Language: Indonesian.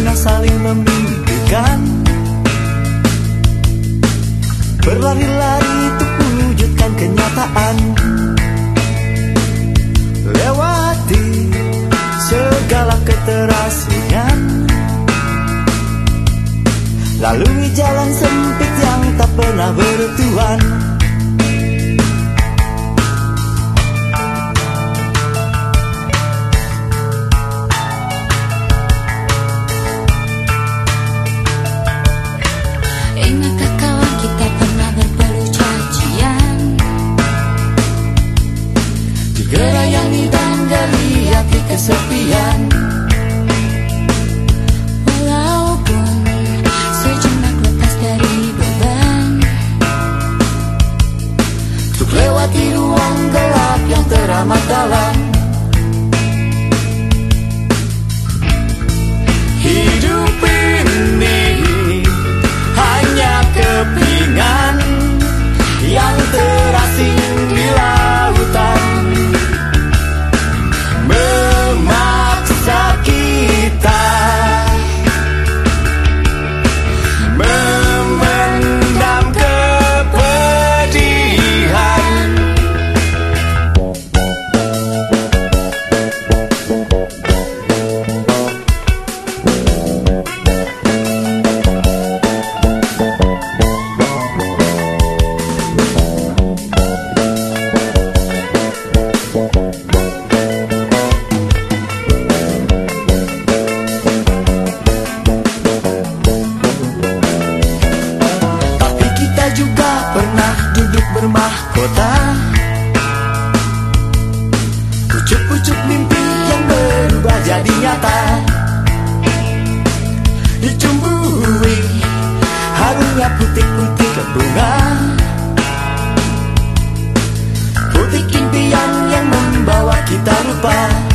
pernah saling memikirkan Berlari-lari untuk mewujudkan kenyataan. Lewati segala keterasingan Lalui jalan sempit yang tak pernah bertuan. Untuk lewati ruang gelap yang teramat dalam Pucuk-pucuk mimpi yang berubah jadi nyata. Dicumbui harumnya putih-putih bunga Putih impian yang membawa kita lupa